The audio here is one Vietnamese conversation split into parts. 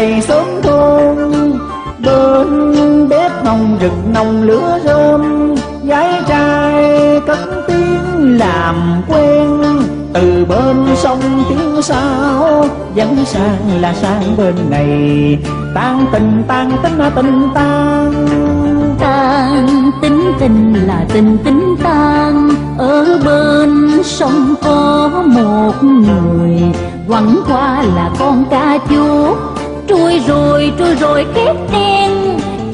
ngày sớm thôn bên bếp nồng rực nồng lửa rơm, gái trai cất tiếng làm quen. Từ bên sông tiếng sao, dẫn sang là sang bên này. Tan tình, tan tính, là tình tan. Tan tính tình là tình tính tan. Ở bên sông có một người, quẳng qua là con cá chúa trôi rồi trôi rồi két đen.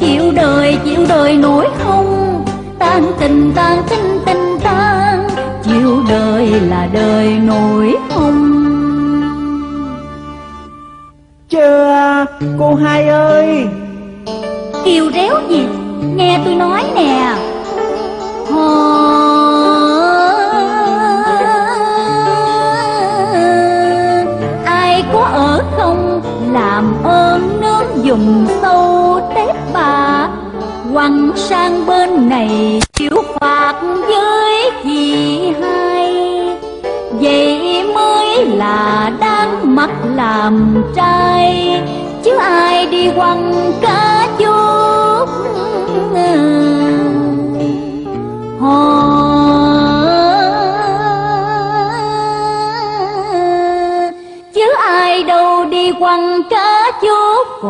Chịu đời chịu đời nổi không? Tan tình tan tính tình tan chịu đời là đời nổi không? Chưa cô hai ơi. Kêu réo gì nghe tôi nói nè nướng sâu tép bà. Quăng sang bên này chịu phạt với chị hai. Vậy mới là đáng mặc làm trai, chứ ai đi quăng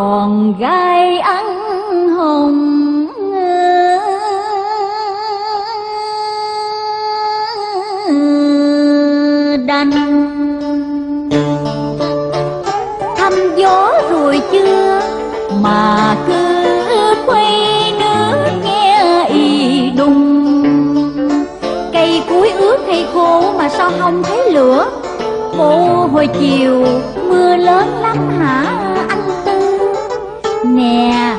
còn gai ăn hồng đành. Thăm gió rồi chưa? Mà cứ quay nước nghe y đùng. Cây cuối ướt hay khô mà sao không thấy lửa? Cô hồi chiều mưa lớn lắm hả? Nè.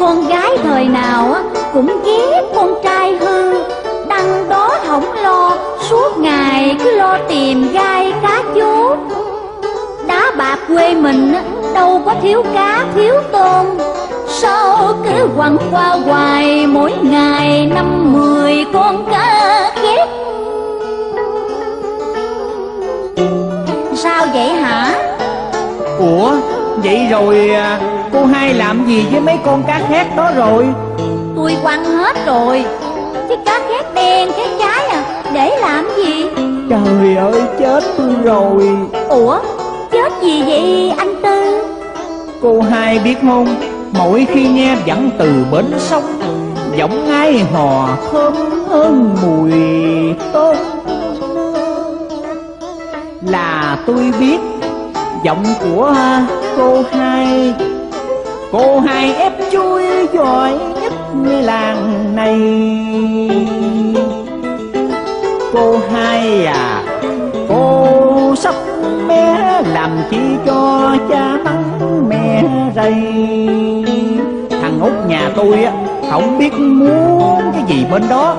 Con gái thời nào á cũng ghét con trai hư. Đăng đó không lo suốt ngày cứ lo tìm gai cá chốt. Đá bạc quê mình á, đâu có thiếu cá thiếu tôm. Sao cứ quăng qua hoài mỗi ngày năm mười con cá ghét sao vậy hả? Ủa vậy rồi à, cô hai làm gì với mấy con cá khác đó rồi? Tôi quăng hết rồi. Chứ cá khét đen khét trái à. Để làm gì? Trời ơi chết tôi rồi. Ủa chết gì vậy anh tư? Cô hai biết không? Mỗi khi nghe vẳng từ bến sông giọng ai hò thơm hơn mùi tôm. Là tôi biết giọng của cô hai cô hai ép chui giỏi nhất làng này. Cô hai à cô sắp mé làm chi cho cha mắng mẹ rầy. Thằng út nhà tôi á, không biết muốn cái gì bên đó.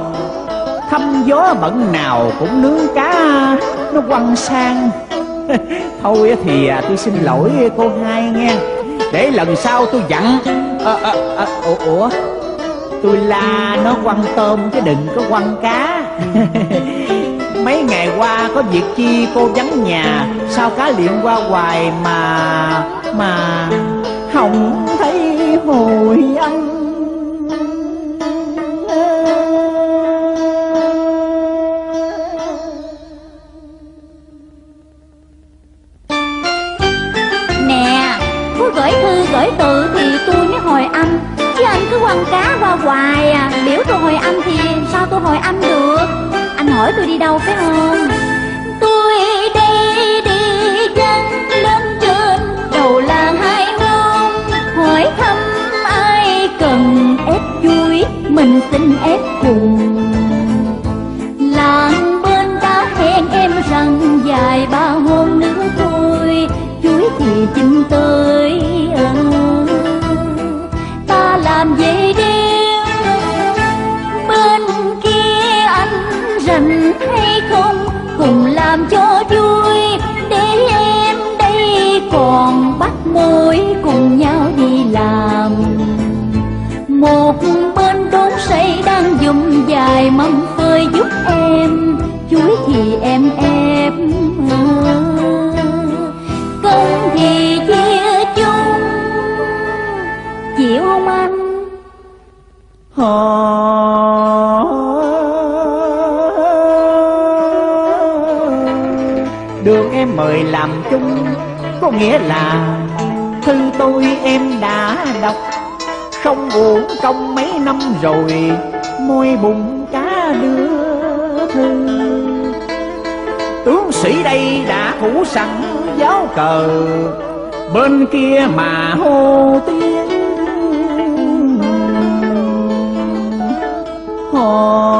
Thăm gió bận nào cũng nướng cá, nó quăng sang. Thôi thì à, tôi xin lỗi cô hai nghe để lần sau tôi dặn. À, à, à, ủa, ủa? Tôi la nó quăng tôm chứ đừng có quăng cá. Mấy ngày qua có việc chi cô vắng nhà. Sao cá liệm qua hoài mà mà không thấy hồi âm ăn cá qua hoài à. Biểu tôi hồi âm thì sao tôi hồi âm được? Anh hỏi tôi đi đâu phải không? gối cùng nhau đi làm. Một bên đốn sấy đang dùng dài mâm phơi giúp em, Chuối thì em ép Công thì chia chung, Chịu không anh? Hò. Đường em mời làm chung, Có nghĩa là Thư tôi em đã đọc. Không uổng công mấy năm rồi, Môi bụng cá đưa thư. Tướng sĩ đây đã thủ sẵn giáo cờ, Bên kia mà hô tiếng. Hò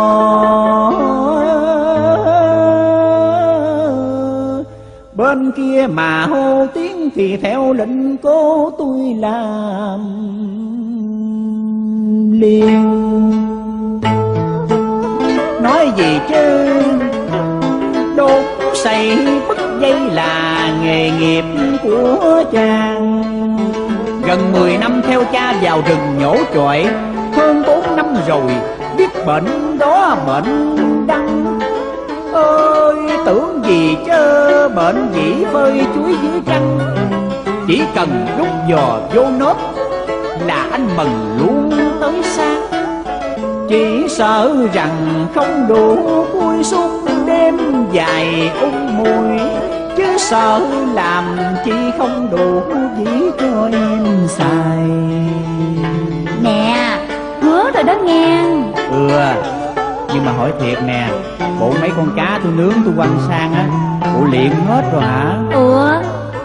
Bên kia mà hô tiếng thì theo lệnh cô tôi làm. Liền. Nói gì chứ? Đốt xây bức dây là nghề nghiệp của chàng. Gần 10 năm theo cha vào rừng nhổ chọi Hơn 4 năm rồi, biết bệnh đó bệnh đăng. Ơi tưởng gì chớ bệnh dĩ phơi chuối dưới trăng. Chỉ cần đút giò vô nốt là anh mừng luôn tới sáng. Chỉ sợ rằng không đủ vui xuân đêm dài ung mùi chứ sợ làm chi không đủ dĩ cho em xài. Nè Hứa rồi đó nghe. Ừ Nhưng mà hỏi thiệt nè Bộ mấy con cá tôi nướng tôi quăng sang á Bộ luyện hết rồi hả? Ừ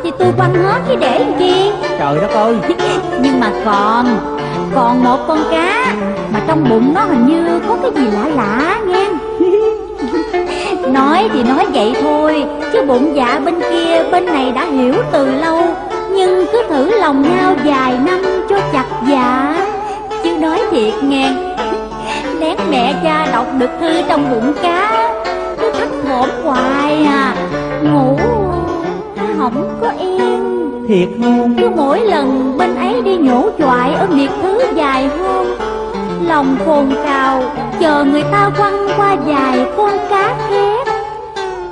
Thì tôi quăng hết chứ để làm chi? Trời đất ơi! Nhưng mà còn Còn một con cá Mà trong bụng nó hình như có cái gì lạ lạ nghe Nói thì nói vậy thôi Chứ bụng dạ bên kia bên này đã hiểu từ lâu được thư trong bụng cá Cứ thấp thỏm hoài à. Ngủ không có yên. Thiệt không Cứ mỗi lần bên ấy đi nhổ choại ở miệt thứ dài hôm Lòng cồn cào chờ người ta quăng qua dài con cá khét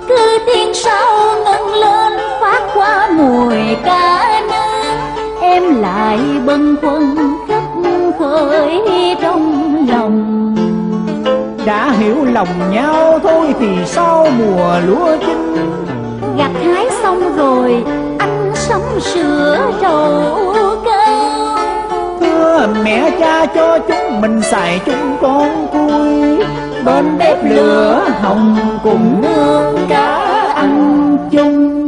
Cứ tiếng sau ngân lên phát qua mùi cá nướng. Em lại bâng khuâng khắp khởi trong lòng đã hiểu lòng nhau thôi thì sau mùa lúa chín? Gặt hái xong rồi anh sống sửa đầu cơm thưa mẹ cha cho chúng mình xài chung con vui bên bếp lửa hồng cùng nương cá ăn chung.